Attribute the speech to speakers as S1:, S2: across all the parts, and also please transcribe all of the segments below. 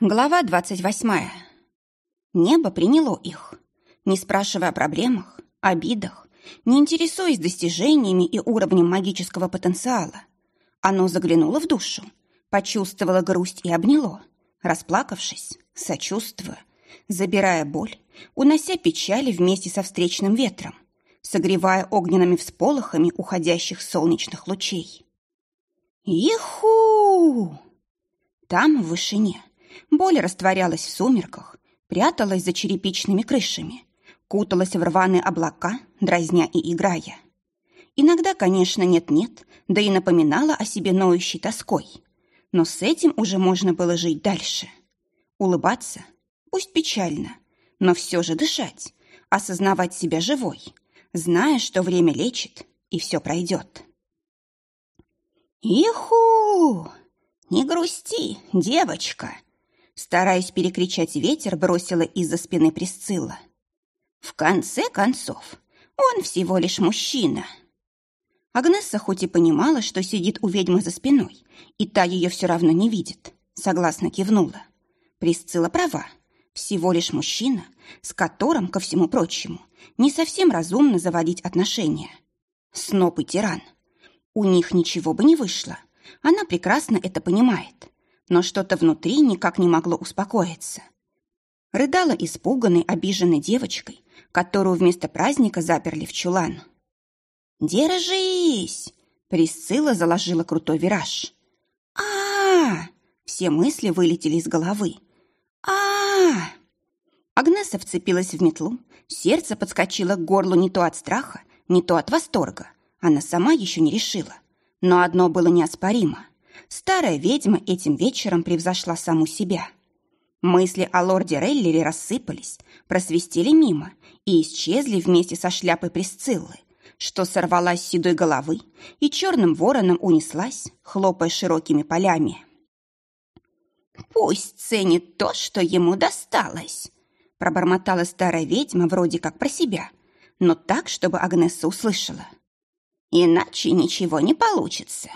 S1: Глава двадцать восьмая. Небо приняло их, не спрашивая о проблемах, обидах, не интересуясь достижениями и уровнем магического потенциала. Оно заглянуло в душу, почувствовало грусть и обняло, расплакавшись, сочувствуя, забирая боль, унося печали вместе со встречным ветром, согревая огненными всполохами уходящих солнечных лучей. Иху! Там, в вышине, боль растворялась в сумерках, пряталась за черепичными крышами, куталась в рваные облака, дразня и играя. Иногда, конечно, нет-нет, да и напоминала о себе ноющей тоской. Но с этим уже можно было жить дальше. Улыбаться, пусть печально, но все же дышать, осознавать себя живой, зная, что время лечит и все пройдет. «Иху! Не грусти, девочка!» Стараясь перекричать ветер, бросила из-за спины Присцилла. «В конце концов, он всего лишь мужчина». Агнесса хоть и понимала, что сидит у ведьмы за спиной, и та ее все равно не видит, согласно кивнула. Присцилла права. Всего лишь мужчина, с которым, ко всему прочему, не совсем разумно заводить отношения. Сноп и тиран. У них ничего бы не вышло. Она прекрасно это понимает. Но что-то внутри никак не могло успокоиться. Рыдала испуганной, обиженной девочкой, которую вместо праздника заперли в чулан. «Держись!» Присцилла заложила крутой вираж. а, Все мысли вылетели из головы. -а Агнеса вцепилась в метлу, сердце подскочило к горлу не то от страха, не то от восторга. Она сама еще не решила. Но одно было неоспоримо. Старая ведьма этим вечером превзошла саму себя. Мысли о лорде Рейлере рассыпались, просвистели мимо и исчезли вместе со шляпой Присциллы, что сорвалась с седой головы и черным вороном унеслась, хлопая широкими полями. «Пусть ценит то, что ему досталось», пробормотала старая ведьма вроде как про себя, но так, чтобы Агнесса услышала. «Иначе ничего не получится.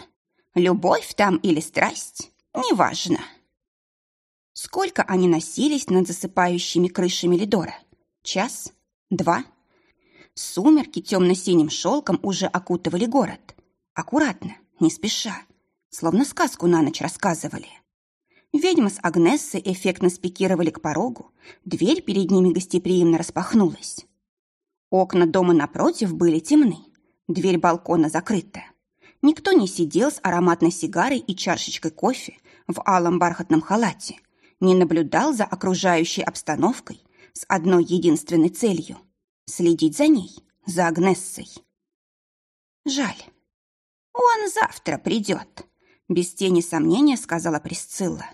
S1: Любовь там или страсть, неважно». Сколько они носились над засыпающими крышами Лидора? Час? Два? Сумерки темно-синим шелком уже окутывали город. Аккуратно, не спеша, словно сказку на ночь рассказывали. Ведьма с Агнессой эффектно спикировали к порогу, дверь перед ними гостеприимно распахнулась. Окна дома напротив были темны, дверь балкона закрыта. Никто не сидел с ароматной сигарой и чашечкой кофе в алом бархатном халате, не наблюдал за окружающей обстановкой с одной единственной целью — следить за ней, за Агнессой. Жаль. Он завтра придет, без тени сомнения сказала Присцилла.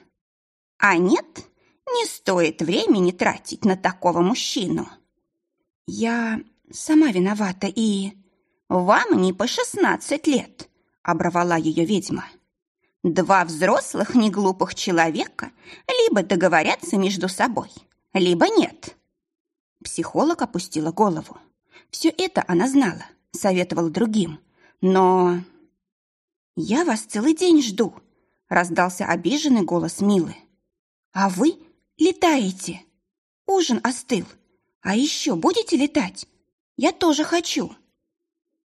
S1: А нет, не стоит времени тратить на такого мужчину. Я сама виновата и... Вам не по шестнадцать лет, оборвала ее ведьма. Два взрослых неглупых человека либо договорятся между собой, либо нет. Психолог опустила голову. Все это она знала, советовала другим. Но... «Я вас целый день жду», — раздался обиженный голос Милы. А вы летаете. Ужин остыл. А еще будете летать? Я тоже хочу.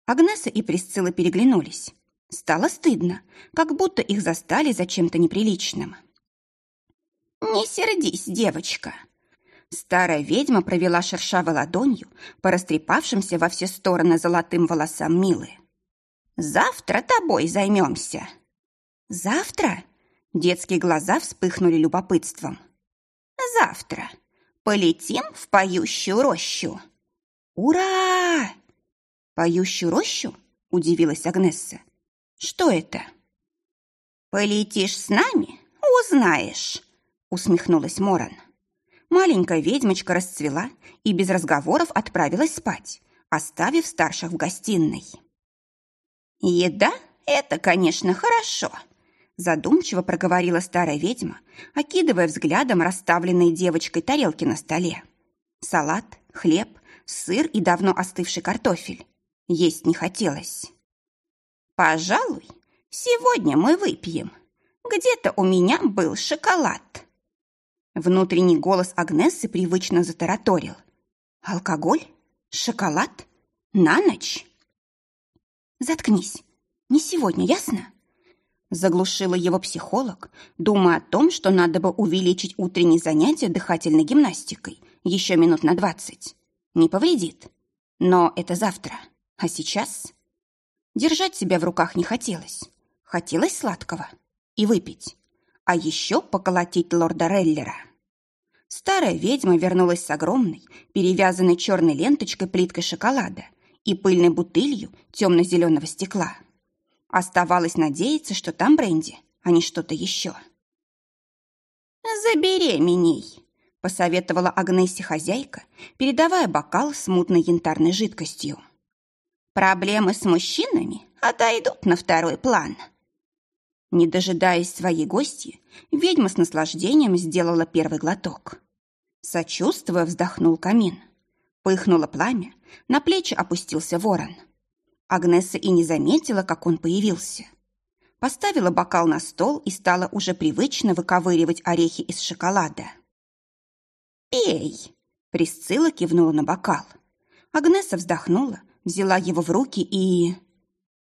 S1: Агнеса и Присцилла переглянулись. Стало стыдно, как будто их застали за чем-то неприличным. «Не сердись, девочка!» Старая ведьма провела шершавой ладонью по растрепавшимся во все стороны золотым волосам Милы. «Завтра тобой займемся». «Завтра?» Детские глаза вспыхнули любопытством. «Завтра полетим в поющую рощу». «Ура!» «Поющую рощу?» – удивилась Агнесса. «Что это?» «Полетишь с нами, узнаешь», – усмехнулась Моран. Маленькая ведьмочка расцвела и без разговоров отправилась спать, оставив старших в гостиной. «Еда – это, конечно, хорошо», задумчиво проговорила старая ведьма, окидывая взглядом расставленные девочкой тарелки на столе. Салат, хлеб, сыр и давно остывший картофель. Есть не хотелось. «Пожалуй, сегодня мы выпьем. Где-то у меня был шоколад». Внутренний голос Агнессы привычно затараторил. «Алкоголь? Шоколад? На ночь?» «Заткнись. Не сегодня, ясно?» Заглушила его психолог, думая о том, что надо бы увеличить утренние занятия дыхательной гимнастикой еще минут на двадцать. Не повредит. Но это завтра. А сейчас... Держать себя в руках не хотелось. Хотелось сладкого. И выпить. А еще поколотить лорда Реллера. Старая ведьма вернулась с огромной, перевязанной черной ленточкой плиткой шоколада и пыльной бутылью темно-зеленого стекла. Оставалось надеяться, что там бренди, а не что-то еще. «Забеременей!» — посоветовала Агнессе хозяйка, передавая бокал с мутной янтарной жидкостью. «Проблемы с мужчинами отойдут на второй план». Не дожидаясь своей гости, ведьма с наслаждением сделала первый глоток. Сочувствуя, вздохнул камин. Пыхнуло пламя, на плечи опустился ворон — Агнеса и не заметила, как он появился. Поставила бокал на стол и стала уже привычно выковыривать орехи из шоколада. «Пей!» – Присцилла кивнула на бокал. Агнеса вздохнула, взяла его в руки и...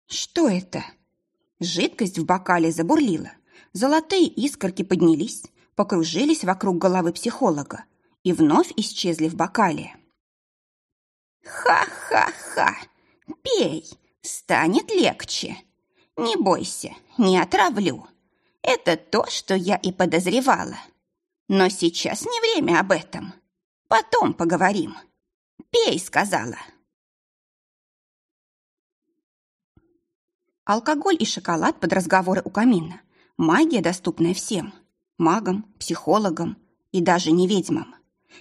S1: Что это? Жидкость в бокале забурлила. Золотые искорки поднялись, покружились вокруг головы психолога и вновь исчезли в бокале. «Ха-ха-ха!» Пей, станет легче. Не бойся, не отравлю. Это то, что я и подозревала. Но сейчас не время об этом. Потом поговорим. Пей, сказала. Алкоголь и шоколад под разговоры у камина. Магия, доступная всем. Магам, психологам и даже не ведьмам.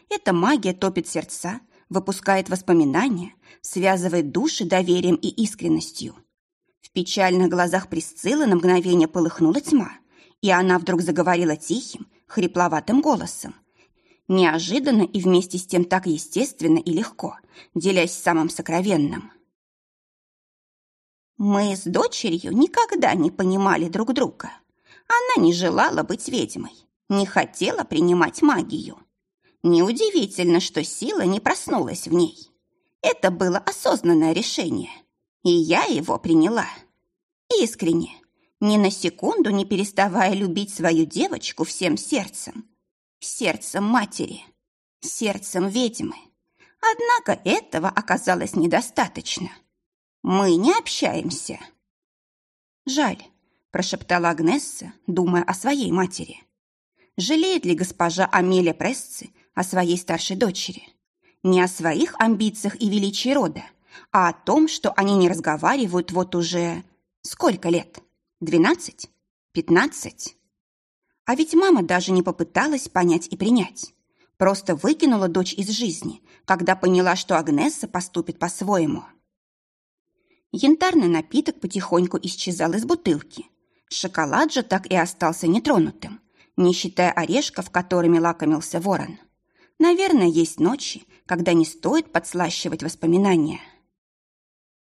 S1: Эта магия топит сердца, выпускает воспоминания, связывает души доверием и искренностью. В печальных глазах Присциллы на мгновение полыхнула тьма, и она вдруг заговорила тихим, хрипловатым голосом. Неожиданно и вместе с тем так естественно и легко, делясь самым сокровенным. Мы с дочерью никогда не понимали друг друга. Она не желала быть ведьмой, не хотела принимать магию. Неудивительно, что сила не проснулась в ней. Это было осознанное решение, и я его приняла. Искренне, ни на секунду не переставая любить свою девочку всем сердцем. Сердцем матери, сердцем ведьмы. Однако этого оказалось недостаточно. Мы не общаемся. Жаль, прошептала Агнесса, думая о своей матери. Жалеет ли госпожа Амелия Пресци о своей старшей дочери. Не о своих амбициях и величии рода, а о том, что они не разговаривают вот уже... Сколько лет? Двенадцать? Пятнадцать? А ведь мама даже не попыталась понять и принять. Просто выкинула дочь из жизни, когда поняла, что Агнесса поступит по-своему. Янтарный напиток потихоньку исчезал из бутылки. Шоколад же так и остался нетронутым, не считая орешков, которыми лакомился ворон. Наверное, есть ночи, когда не стоит подслащивать воспоминания.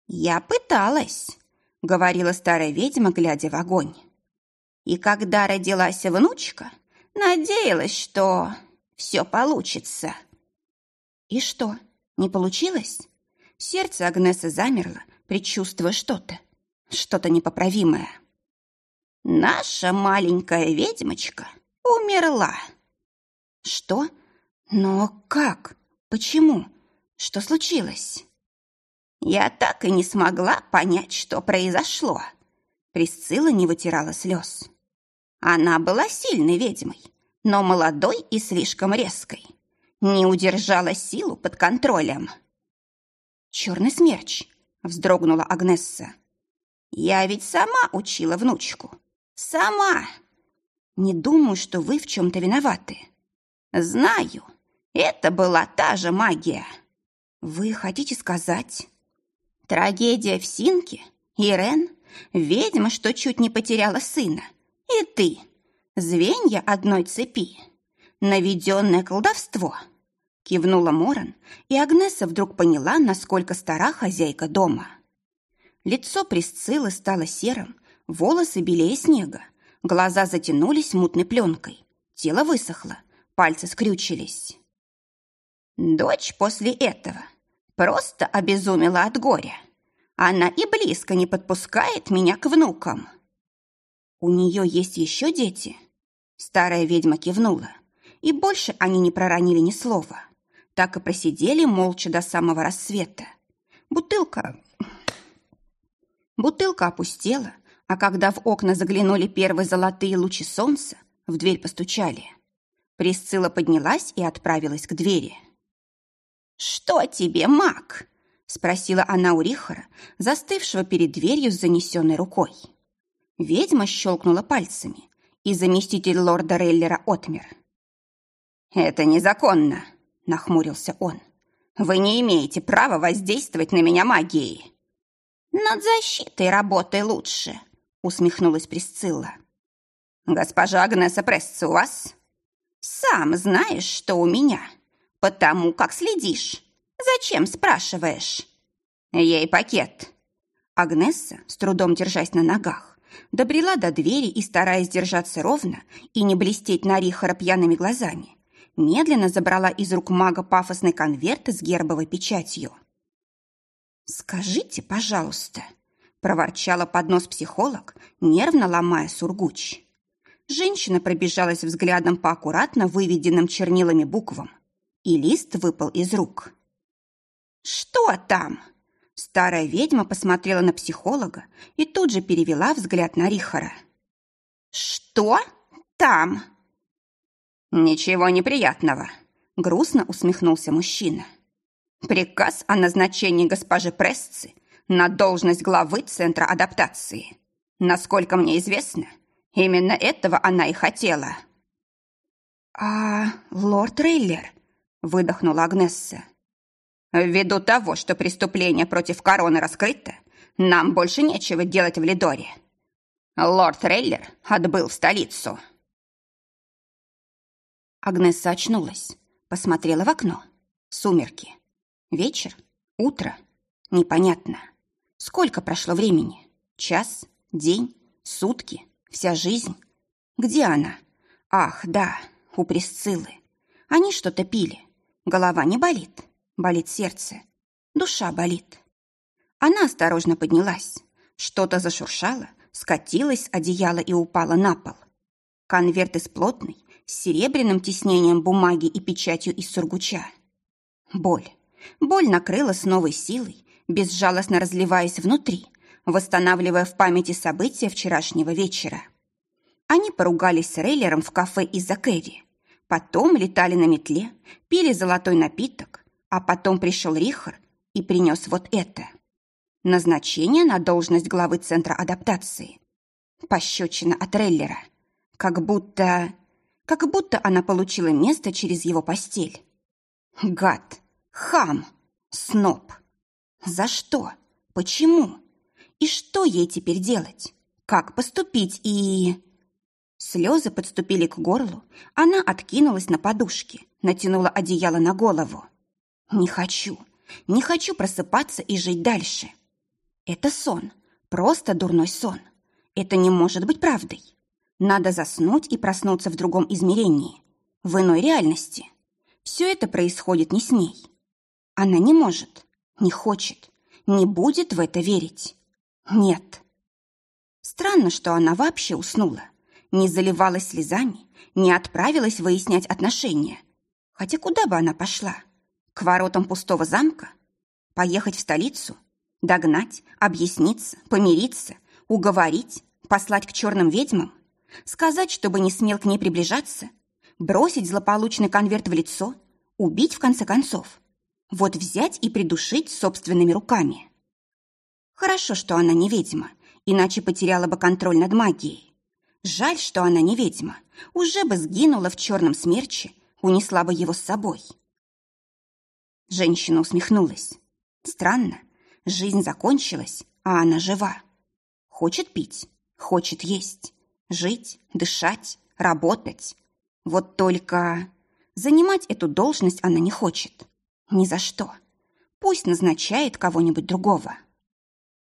S1: «Я пыталась», — говорила старая ведьма, глядя в огонь. «И когда родилась внучка, надеялась, что все получится». «И что, не получилось?» Сердце Агнесы замерло, предчувствуя что-то, что-то непоправимое. «Наша маленькая ведьмочка умерла». «Что?» Но как? Почему? Что случилось? Я так и не смогла понять, что произошло. Присцилла не вытирала слез. Она была сильной ведьмой, но молодой и слишком резкой. Не удержала силу под контролем. «Черный смерч», — вздрогнула Агнесса. «Я ведь сама учила внучку. Сама!» «Не думаю, что вы в чем-то виноваты». «Знаю, это была та же магия. Вы хотите сказать? Трагедия в Синке? Ирен? Ведьма, что чуть не потеряла сына? И ты? Звенья одной цепи? Наведенное колдовство? Кивнула Моран, и Агнеса вдруг поняла, насколько стара хозяйка дома. Лицо Присциллы стало серым, волосы белее снега, глаза затянулись мутной пленкой, тело высохло, Пальцы скрючились. Дочь после этого просто обезумела от горя. Она и близко не подпускает меня к внукам. У нее есть еще дети? Старая ведьма кивнула, и больше они не проронили ни слова. Так и просидели молча до самого рассвета. Бутылка... Бутылка опустела, а когда в окна заглянули первые золотые лучи солнца, в дверь постучали. Присцилла поднялась и отправилась к двери. «Что тебе, маг?» — спросила она у Рихара, застывшего перед дверью с занесенной рукой. Ведьма щелкнула пальцами, и заместитель лорда Рейлера отмер. «Это незаконно», — нахмурился он. «Вы не имеете права воздействовать на меня магией». «Над защитой работай лучше», — усмехнулась Присцилла. «Госпожа Агнеса Пресса у вас?» «Сам знаешь, что у меня, потому как следишь. Зачем спрашиваешь?» «Ей пакет». Агнесса, с трудом держась на ногах, добрела до двери и, стараясь держаться ровно и не блестеть на Рихара пьяными глазами, медленно забрала из рук мага пафосный конверт с гербовой печатью. «Скажите, пожалуйста», – проворчала под нос психолог, нервно ломая сургуч. Женщина пробежалась взглядом по аккуратно выведенным чернилами буквам, и лист выпал из рук. «Что там?» Старая ведьма посмотрела на психолога и тут же перевела взгляд на Рихара. «Что там?» «Ничего неприятного», — грустно усмехнулся мужчина. «Приказ о назначении госпожи Прессы на должность главы Центра адаптации. Насколько мне известно, именно этого она и хотела». «А лорд Рейлер?» — выдохнула Агнесса. Ввиду того, что преступление против короны раскрыто, нам больше нечего делать в Лидоре. Лорд Рейлер отбыл в столицу. Агнесса очнулась, посмотрела в окно. Сумерки. Вечер? Утро? Непонятно. Сколько прошло времени? Час? День? Сутки? Вся жизнь? Где она? Ах, да, у Присциллы. Они что-то пили. Голова не болит. Болит сердце. Душа болит. Она осторожно поднялась. Что-то зашуршало, скатилось с одеяла и упало на пол. Конверт из плотной, с серебряным тиснением бумаги и печатью из сургуча. Боль. Боль накрыла с новой силой, безжалостно разливаясь внутри, восстанавливая в памяти события вчерашнего вечера. Они поругались с Рейлером в кафе из-за Кэрри. Потом летали на метле, пили золотой напиток, а потом пришел Рихар и принес вот это. Назначение на должность главы Центра адаптации. Пощечина от Рейлера. Как будто... Как будто она получила место через его постель. Гад! Хам! Сноб! За что? Почему? И что ей теперь делать? Как поступить и... Слезы подступили к горлу, она откинулась на подушки, натянула одеяло на голову. Не хочу, не хочу просыпаться и жить дальше. Это сон, просто дурной сон. Это не может быть правдой. Надо заснуть и проснуться в другом измерении, в иной реальности. Все это происходит не с ней. Она не может, не хочет, не будет в это верить. Нет. Странно, что она вообще уснула. Не заливалась слезами, не отправилась выяснять отношения. Хотя куда бы она пошла? К воротам пустого замка? Поехать в столицу? Догнать, объясниться, помириться, уговорить, послать к черным ведьмам? Сказать, чтобы не смел к ней приближаться? Бросить злополучный конверт в лицо? Убить, в конце концов? Вот взять и придушить собственными руками. Хорошо, что она не ведьма, иначе потеряла бы контроль над магией. Жаль, что она не ведьма, уже бы сгинула в черном смерче, унесла бы его с собой. Женщина усмехнулась. Странно, жизнь закончилась, а она жива. Хочет пить, хочет есть, жить, дышать, работать. Вот только занимать эту должность она не хочет. Ни за что. Пусть назначает кого-нибудь другого.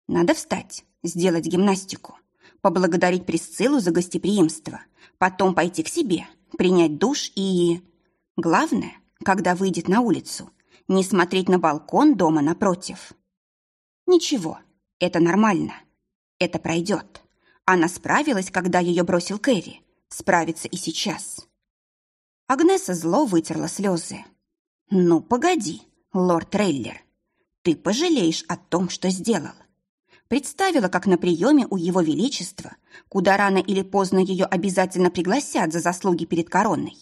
S1: Надо встать, сделать гимнастику, поблагодарить Присциллу за гостеприимство, потом пойти к себе, принять душ и... Главное, когда выйдет на улицу, не смотреть на балкон дома напротив. Ничего, это нормально. Это пройдет. Она справилась, когда ее бросил Кэрри. Справится и сейчас. Агнеса зло вытерла слезы. «Ну, погоди, лорд Трейлер. Ты пожалеешь о том, что сделал. Представила, как на приеме у его величества, куда рано или поздно ее обязательно пригласят за заслуги перед короной.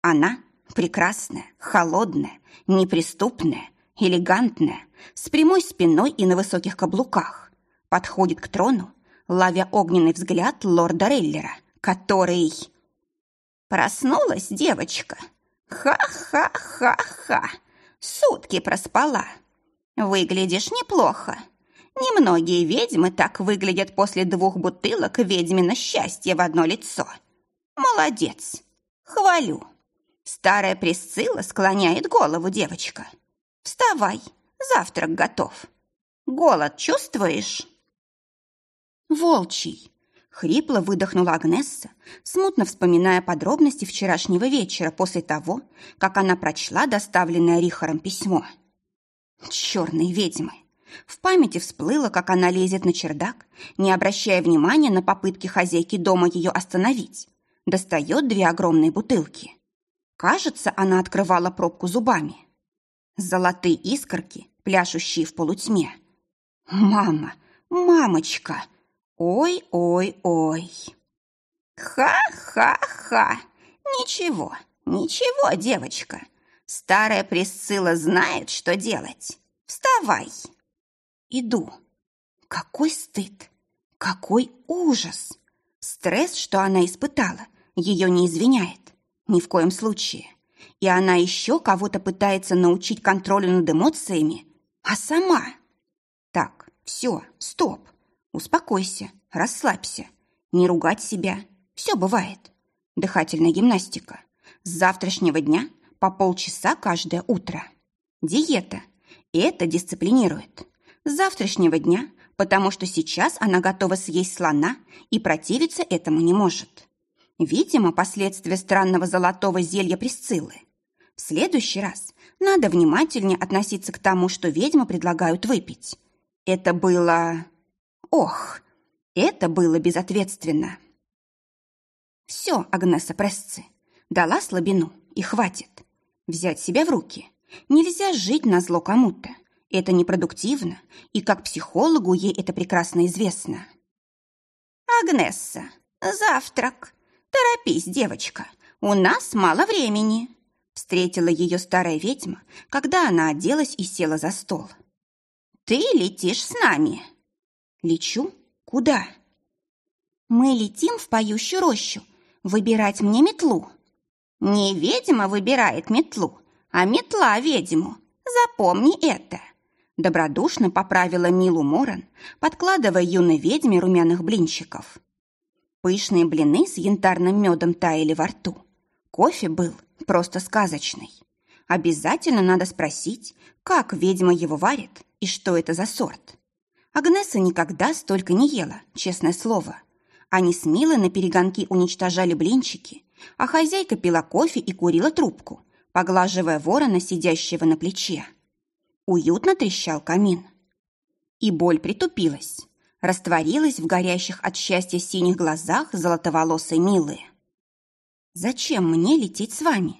S1: Она прекрасная, холодная, неприступная, элегантная, с прямой спиной и на высоких каблуках, подходит к трону, ловя огненный взгляд лорда Рейлера, который... Проснулась девочка. Ха-ха-ха-ха. Сутки проспала. Выглядишь неплохо. Немногие ведьмы так выглядят после двух бутылок ведьмина счастья в одно лицо. Молодец. Хвалю. Старая Присцилла склоняет голову девочка. Вставай, завтрак готов. Голод чувствуешь? Волчий. Хрипло выдохнула Агнесса, смутно вспоминая подробности вчерашнего вечера после того, как она прочла доставленное Рихаром письмо. Черные ведьмы! В памяти всплыло, как она лезет на чердак, не обращая внимания на попытки хозяйки дома ее остановить. Достает две огромные бутылки. Кажется, она открывала пробку зубами. Золотые искорки, пляшущие в полутьме. «Мама! Мамочка!» Ой-ой-ой. Ха-ха-ха. Ничего, ничего, девочка. Старая Присцилла знает, что делать. Вставай. Иду. Какой стыд. Какой ужас. Стресс, что она испытала, ее не извиняет. Ни в коем случае. И она еще кого-то пытается научить контролю над эмоциями, а сама... Так, все, стоп. Успокойся, расслабься. Не ругать себя. Все бывает. Дыхательная гимнастика. С завтрашнего дня по полчаса каждое утро. Диета. Это дисциплинирует. С завтрашнего дня, потому что сейчас она готова съесть слона и противиться этому не может. Видимо, последствия странного золотого зелья Присциллы. В следующий раз надо внимательнее относиться к тому, что ведьмы предлагают выпить. Это было... Ох, это было безответственно. Все, Агнеса Пресци, дала слабину, и хватит. Взять себя в руки. Нельзя жить на зло кому-то. Это непродуктивно, и как психологу ей это прекрасно известно. «Агнесса, завтрак. Торопись, девочка, у нас мало времени», встретила ее старая ведьма, когда она оделась и села за стол. «Ты летишь с нами». Лечу? Куда? Мы летим в поющую рощу. Выбирать мне метлу. Не ведьма выбирает метлу, а метла ведьму. Запомни это. Добродушно поправила Милу Моран, подкладывая юной ведьме румяных блинчиков. Пышные блины с янтарным медом таяли во рту. Кофе был просто сказочный. Обязательно надо спросить, как ведьма его варит и что это за сорт. Агнеса никогда столько не ела, честное слово. Они с Милой на перегонки уничтожали блинчики, а хозяйка пила кофе и курила трубку, поглаживая ворона, сидящего на плече. Уютно трещал камин. И боль притупилась, растворилась в горящих от счастья синих глазах золотоволосой Милы. «Зачем мне лететь с вами?»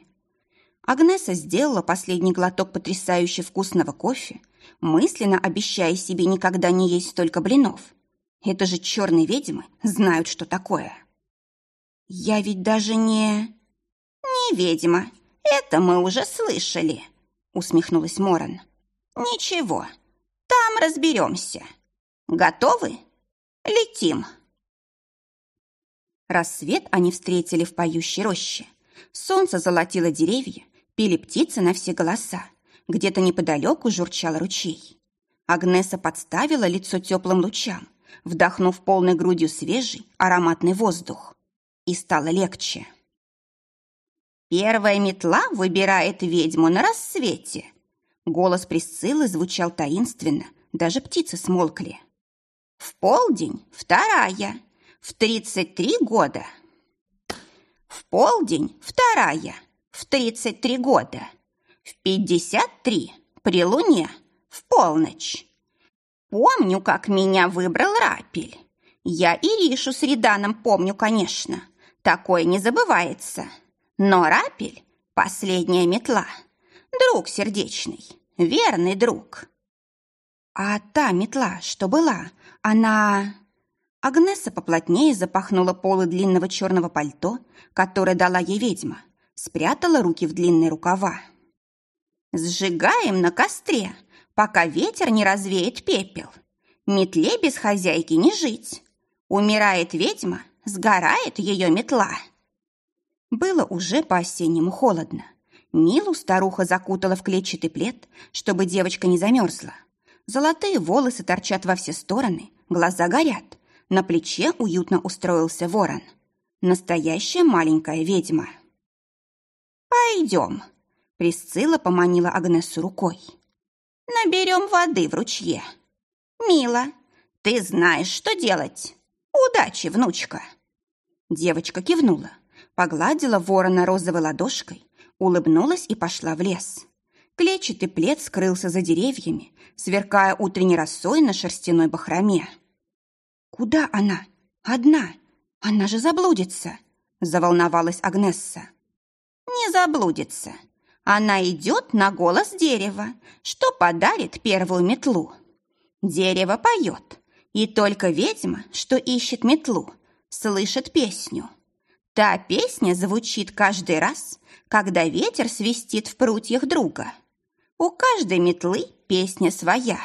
S1: Агнеса сделала последний глоток потрясающе вкусного кофе, мысленно обещая себе никогда не есть столько блинов. Это же черные ведьмы знают, что такое. Я ведь даже не... Не ведьма, это мы уже слышали, усмехнулась Моран. Ничего, там разберемся. Готовы? Летим. Рассвет они встретили в поющей роще. Солнце золотило деревья, пели птицы на все голоса. Где-то неподалеку журчал ручей. Агнеса подставила лицо теплым лучам, вдохнув полной грудью свежий ароматный воздух. И стало легче. «Первая метла выбирает ведьму на рассвете». Голос Присциллы звучал таинственно, даже птицы смолкли. «В полдень вторая, в тридцать три года». В полдень вторая, в 33 года. В 53 при луне, в полночь. Помню, как меня выбрал Рапель. Я Иришу с Реданом помню, конечно. Такое не забывается. Но Рапель — последняя метла. Друг сердечный, верный друг. А та метла, что была, она... Агнеса поплотнее запахнула полы длинного черного пальто, которое дала ей ведьма, спрятала руки в длинные рукава. «Сжигаем на костре, пока ветер не развеет пепел. Метле без хозяйки не жить. Умирает ведьма, сгорает ее метла». Было уже по-осеннему холодно. Милу старуха закутала в клетчатый плед, чтобы девочка не замерзла. Золотые волосы торчат во все стороны, глаза горят. На плече уютно устроился ворон. Настоящая маленькая ведьма. «Пойдем», — Присцилла поманила Агнесу рукой. «Наберем воды в ручье. Мила, ты знаешь, что делать. Удачи, внучка!» Девочка кивнула, погладила ворона розовой ладошкой, улыбнулась и пошла в лес. Клетчатый плед скрылся за деревьями, сверкая утренней росой на шерстяной бахроме. «Куда она? Одна? Она же заблудится!» – заволновалась Агнесса. «Не заблудится. Она идет на голос дерева, что подарит первую метлу. Дерево поет, и только ведьма, что ищет метлу, слышит песню. Та песня звучит каждый раз, когда ветер свистит в прутьях друга. У каждой метлы песня своя.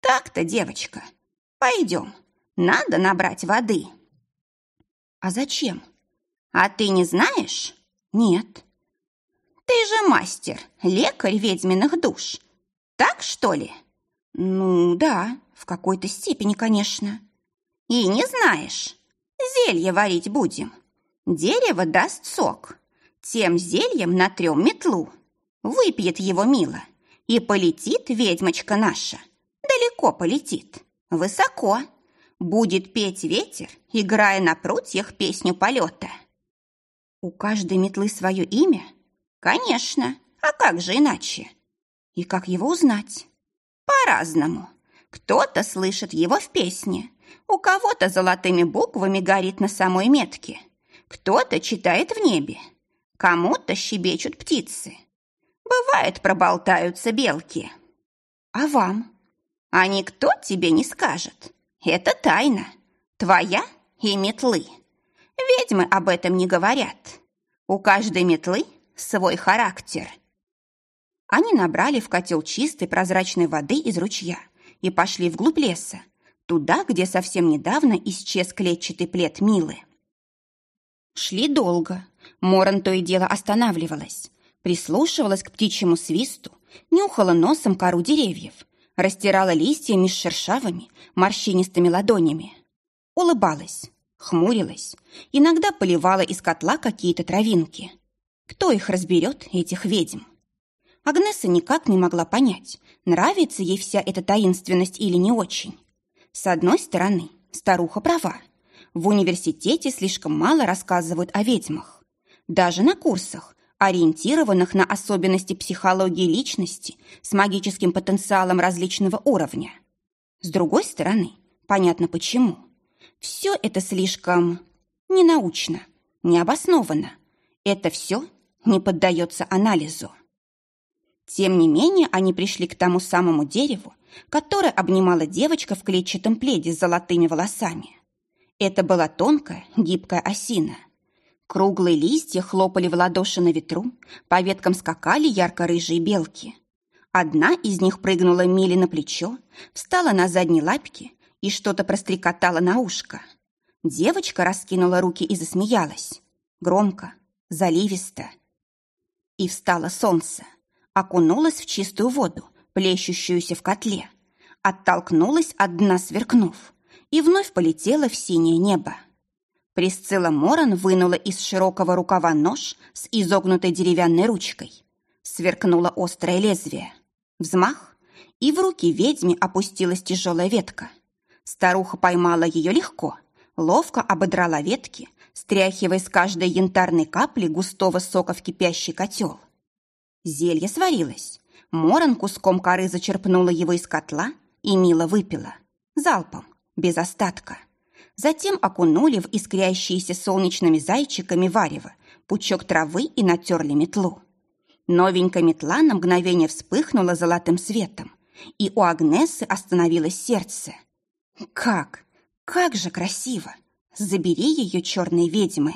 S1: Так-то, девочка. Пойдем, надо набрать воды. А зачем? А ты не знаешь? Нет. Ты же мастер, лекарь ведьминых душ. Так, что ли? Ну, да, в какой-то степени, конечно. И не знаешь? Зелье варить будем. Дерево даст сок. Тем зельем натрем метлу. Выпьет его мило. И полетит ведьмочка наша. Далеко полетит. Высоко. Будет петь ветер, играя на прутьях песню полета. У каждой метлы свое имя? Конечно. А как же иначе? И как его узнать? По-разному. Кто-то слышит его в песне, у кого-то золотыми буквами горит на самой метке, кто-то читает в небе, кому-то щебечут птицы. Бывает, проболтаются белки. А вам? А никто тебе не скажет. Это тайна. Твоя и метлы. Ведьмы об этом не говорят. У каждой метлы свой характер. Они набрали в котел чистой прозрачной воды из ручья и пошли вглубь леса, туда, где совсем недавно исчез клетчатый плед Милы. Шли долго. Моран то и дело останавливалась, прислушивалась к птичьему свисту, нюхала носом кору деревьев, растирала листья меж шершавыми, морщинистыми ладонями. Улыбалась, хмурилась, иногда поливала из котла какие-то травинки. Кто их разберет, этих ведьм? Агнеса никак не могла понять, нравится ей вся эта таинственность или не очень. С одной стороны, старуха права. В университете слишком мало рассказывают о ведьмах. Даже на курсах ориентированных на особенности психологии личности с магическим потенциалом различного уровня. С другой стороны, понятно почему. Все это слишком ненаучно, необоснованно. Это все не поддается анализу. Тем не менее, они пришли к тому самому дереву, которое обнимала девочка в клетчатом пледе с золотыми волосами. Это была тонкая, гибкая осина – Круглые листья хлопали в ладоши на ветру, по веткам скакали ярко-рыжие белки. Одна из них прыгнула Миле на плечо, встала на задние лапки и что-то прострекотала на ушко. Девочка раскинула руки и засмеялась. Громко, заливисто. И встало солнце. Окунулось в чистую воду, плещущуюся в котле. Оттолкнулась от дна, сверкнув, и вновь полетела в синее небо. Присцилла Моран вынула из широкого рукава нож с изогнутой деревянной ручкой. Сверкнуло острое лезвие. Взмах, и в руки ведьме опустилась тяжелая ветка. Старуха поймала ее легко, ловко ободрала ветки, стряхивая с каждой янтарной капли густого сока в кипящий котел. Зелье сварилось. Моран куском коры зачерпнула его из котла и мило выпила. Залпом, без остатка. Затем окунули в искрящиеся солнечными зайчиками варево пучок травы и натерли метлу. Новенькая метла на мгновение вспыхнула золотым светом, и у Агнесы остановилось сердце. Как? Как же красиво! Забери ее, черные ведьмы!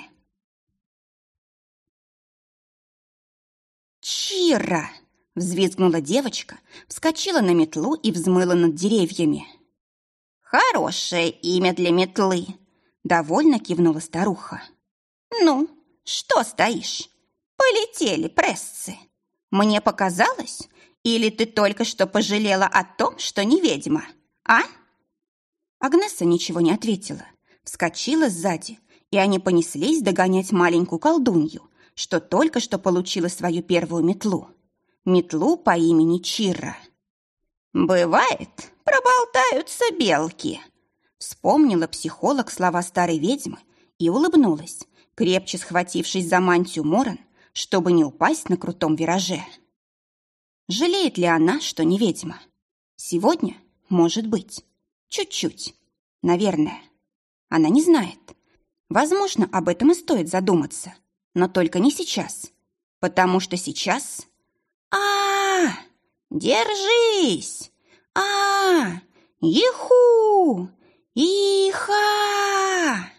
S1: «Чира!» — взвизгнула девочка, вскочила на метлу и взмыла над деревьями. «Хорошее имя для метлы!» — довольно кивнула старуха. «Ну, что стоишь? Полетели прессы! Мне показалось, или ты только что пожалела о том, что не ведьма, а?» Агнеса ничего не ответила, вскочила сзади, и они понеслись догонять маленькую колдунью, что только что получила свою первую метлу. Метлу по имени Чира. «Бывает, проболтаются белки», вспомнила психолог слова старой ведьмы и улыбнулась, крепче схватившись за мантию Моран, чтобы не упасть на крутом вираже. Жалеет ли она, что не ведьма? Сегодня, может быть. Чуть-чуть. Наверное. Она не знает. Возможно, об этом и стоит задуматься. Но только не сейчас. Потому что сейчас... а, -а, -а! Держись! а, -а, -а! Иху! Иха!